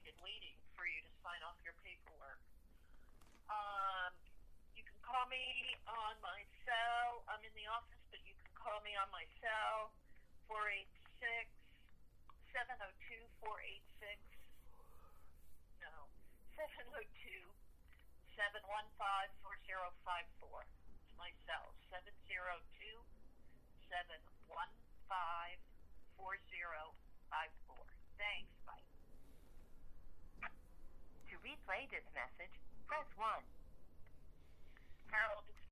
they've been waiting for you to sign off your paperwork. Um, you can call me on my cell. I'm in the office, but you can call me on my cell, 486 702 486. No, 702 715 4054. It's my cell, 702 715 4054. This message, press 1. Harold,